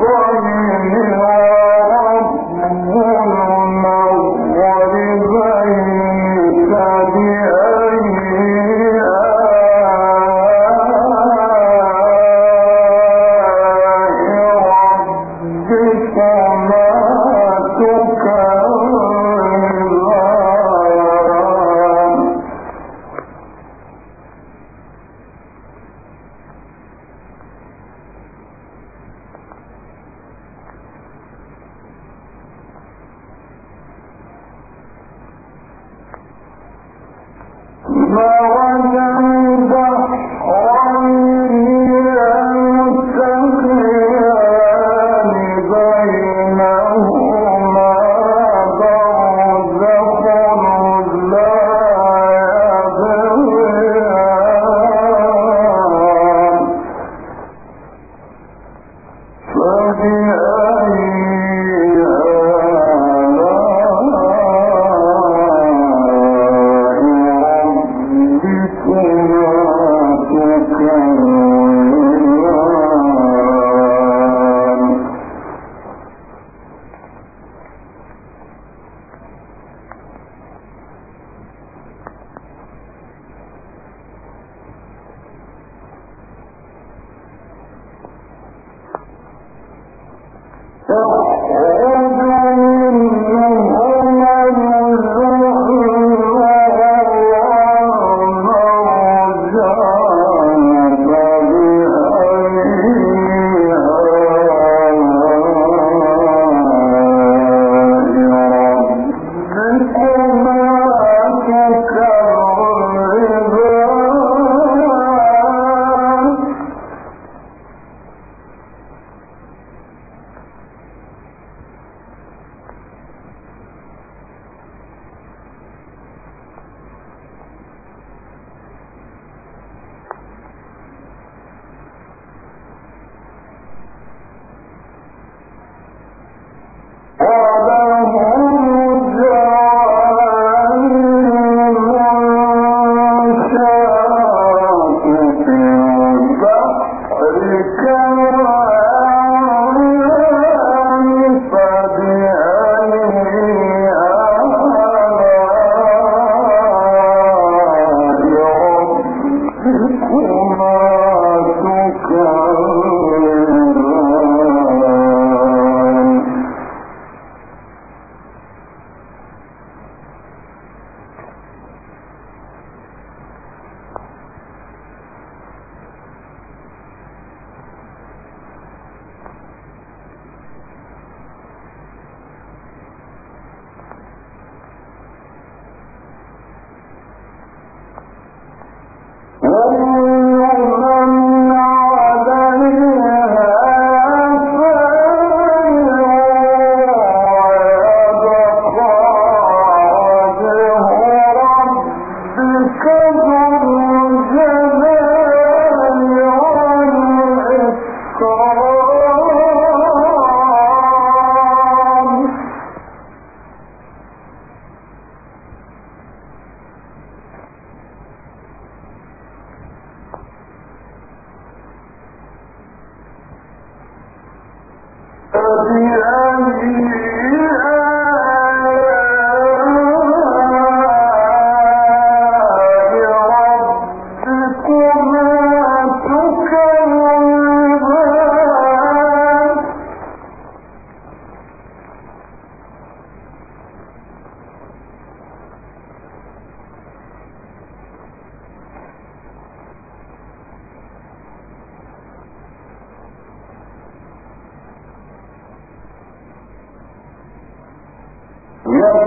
ومن ربه Now, No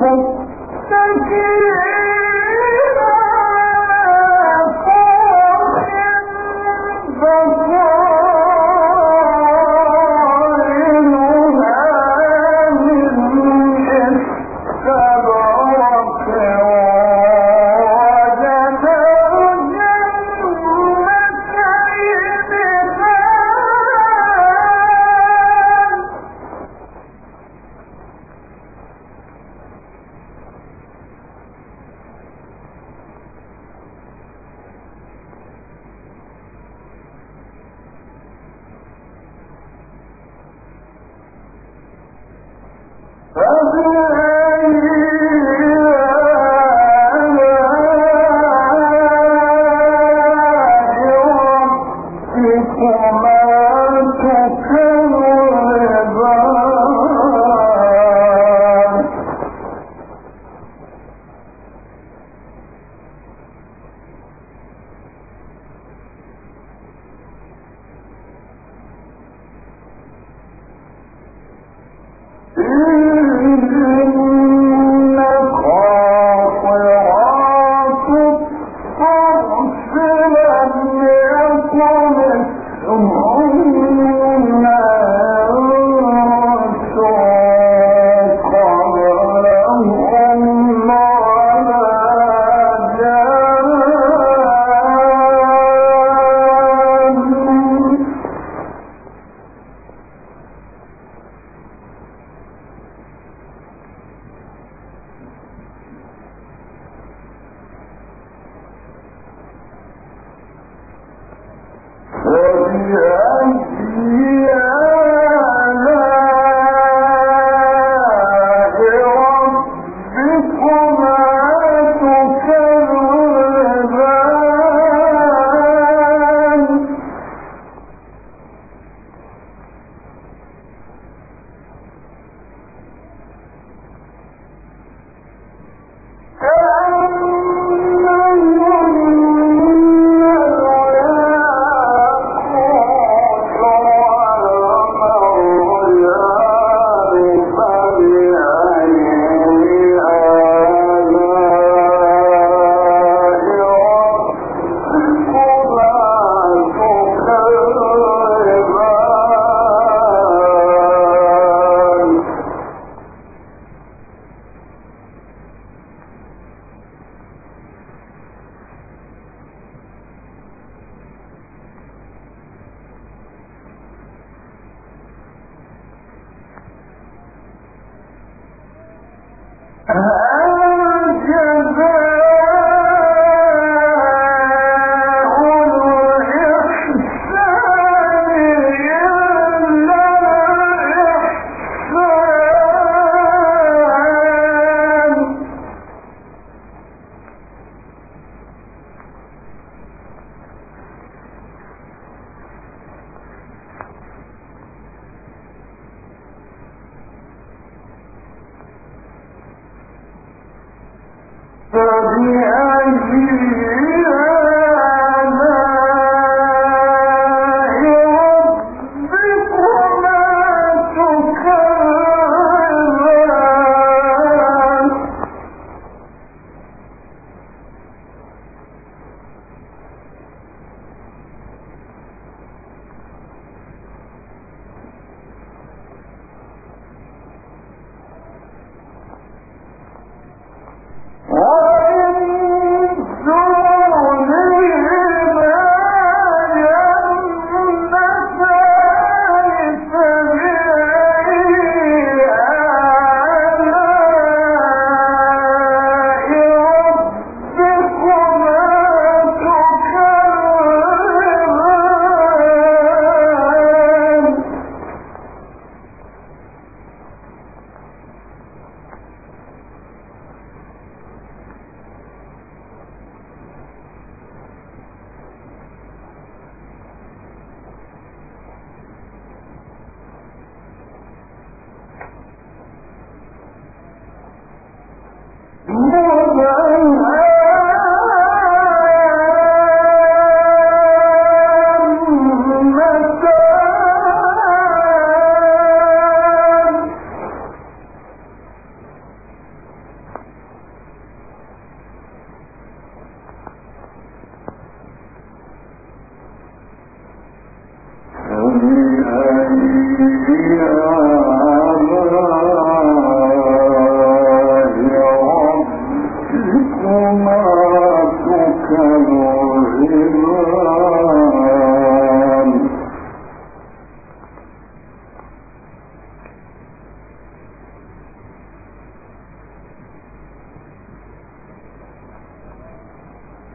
وإن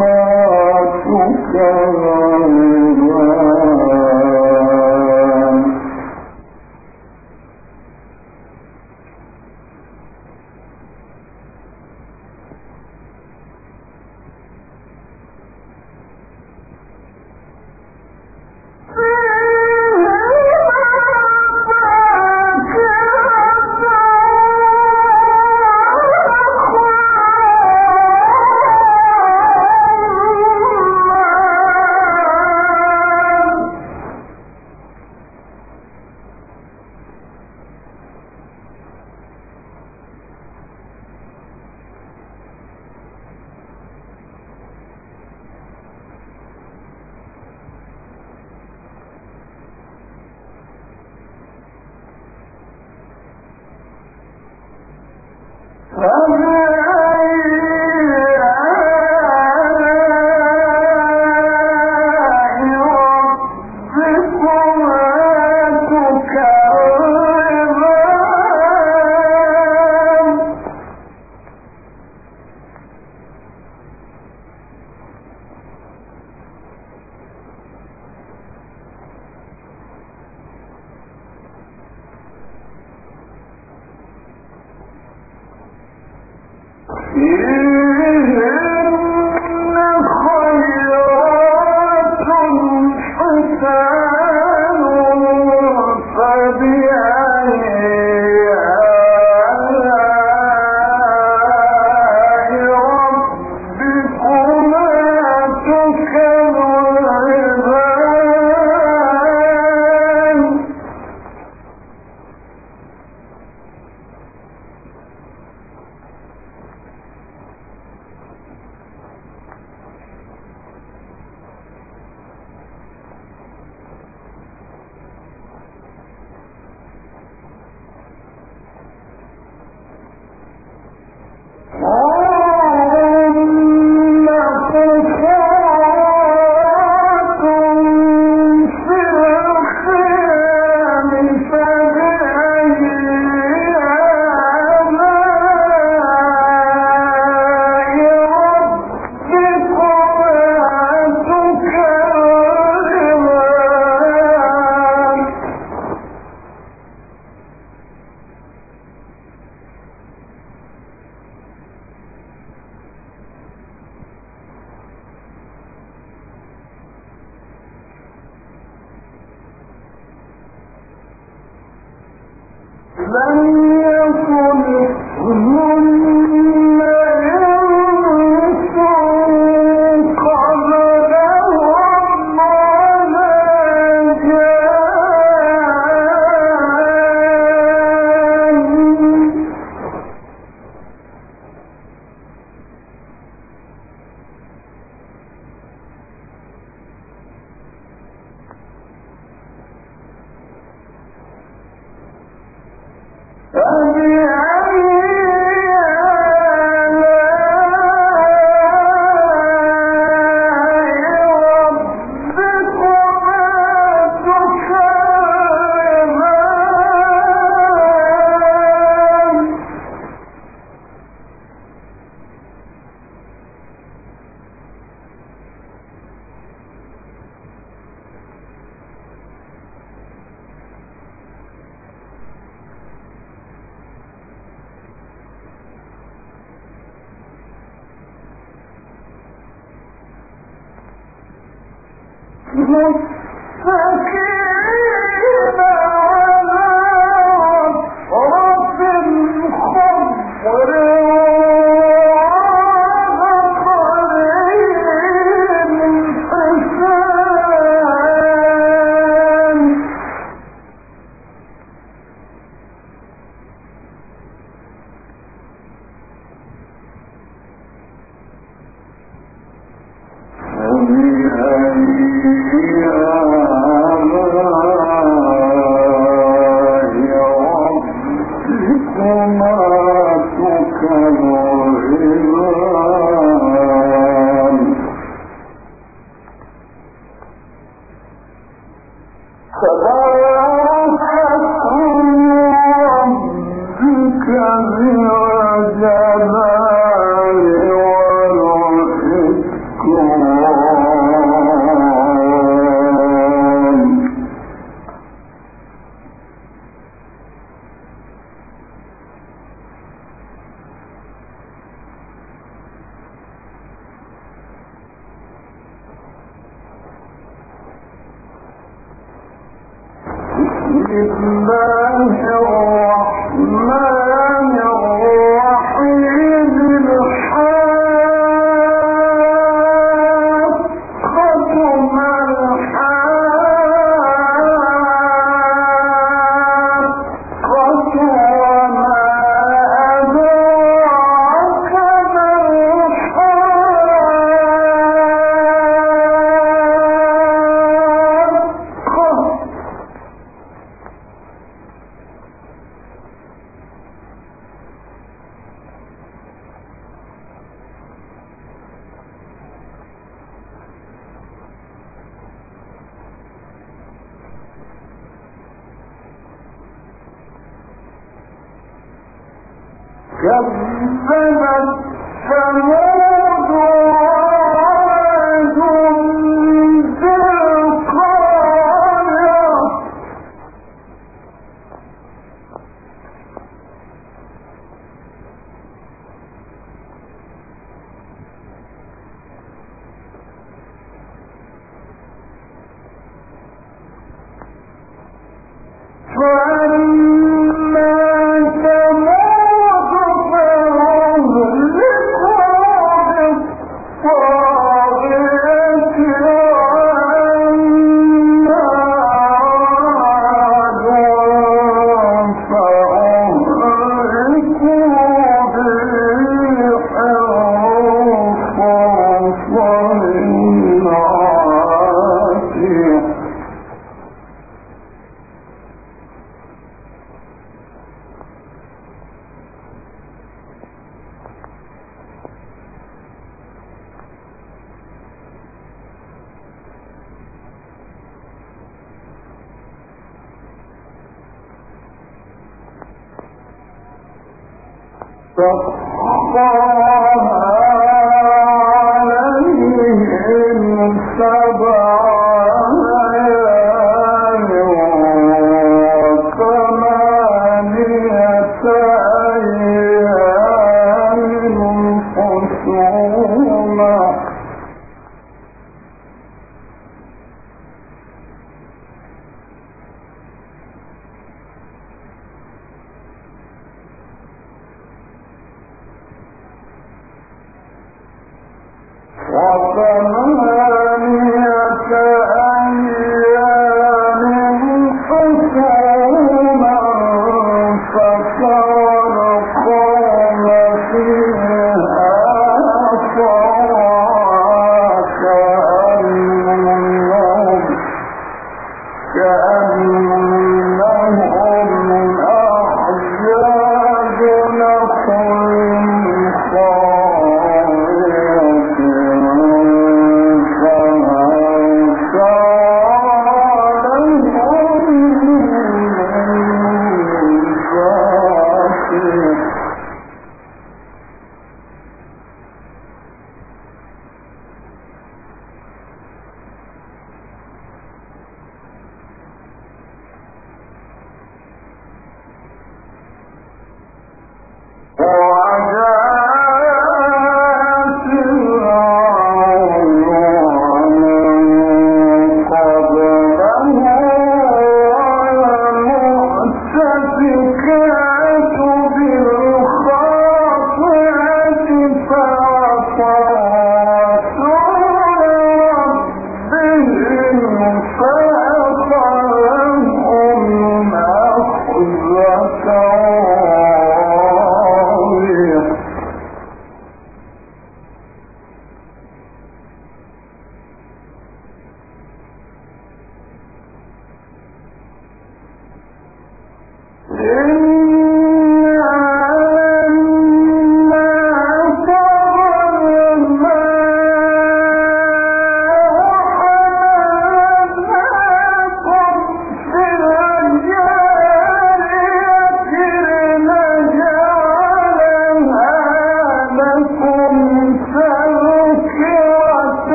ما تكرهون E لن love فقطعها عليهم سبعا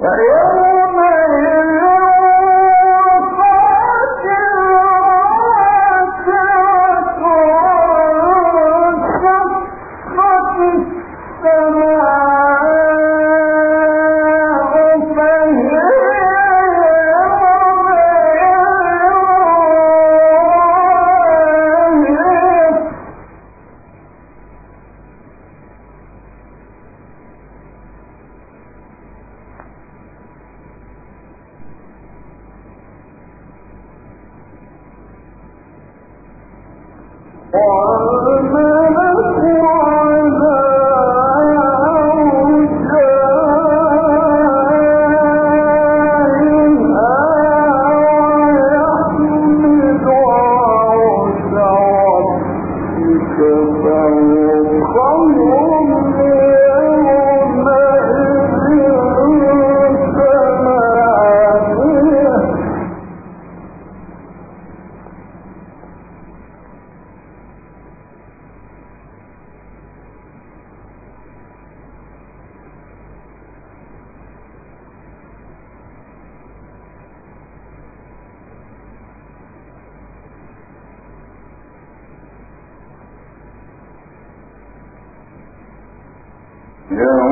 Ready Yeah,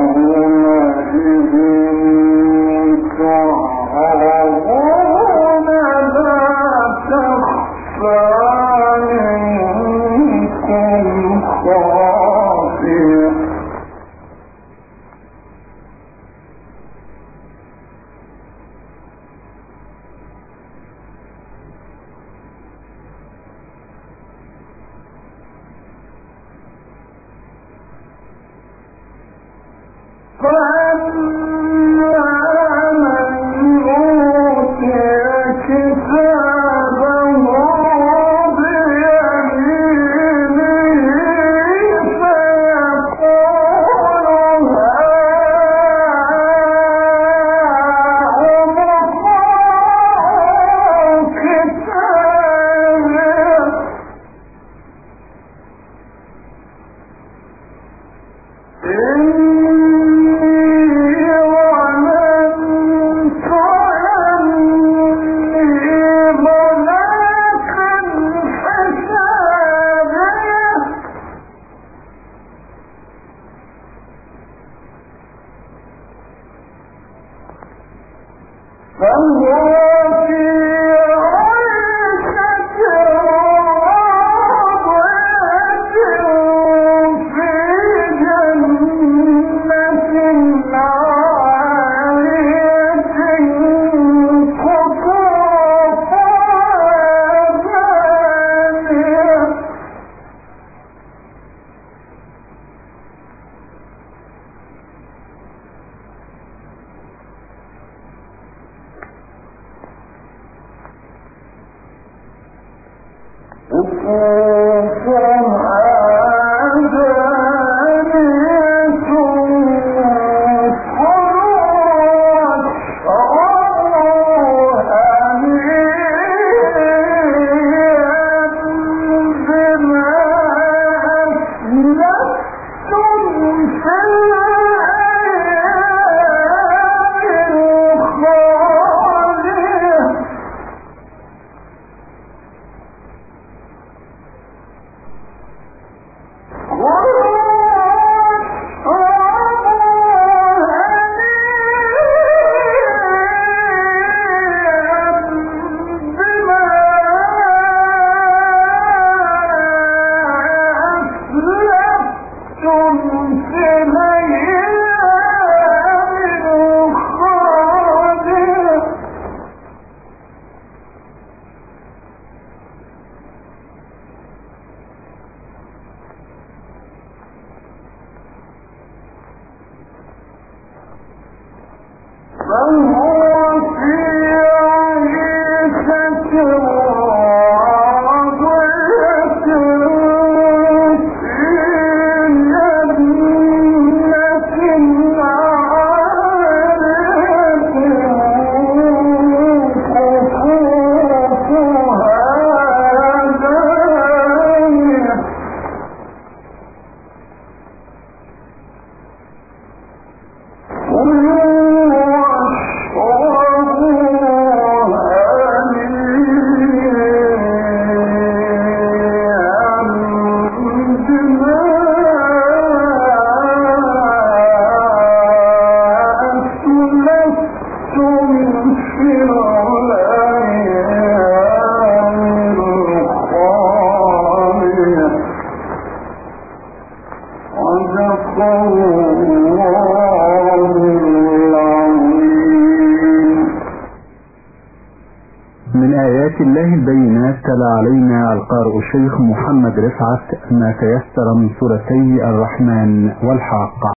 تلا علينا القارئ الشيخ محمد رفعت ما تيسر من سورتي الرحمن والحاقة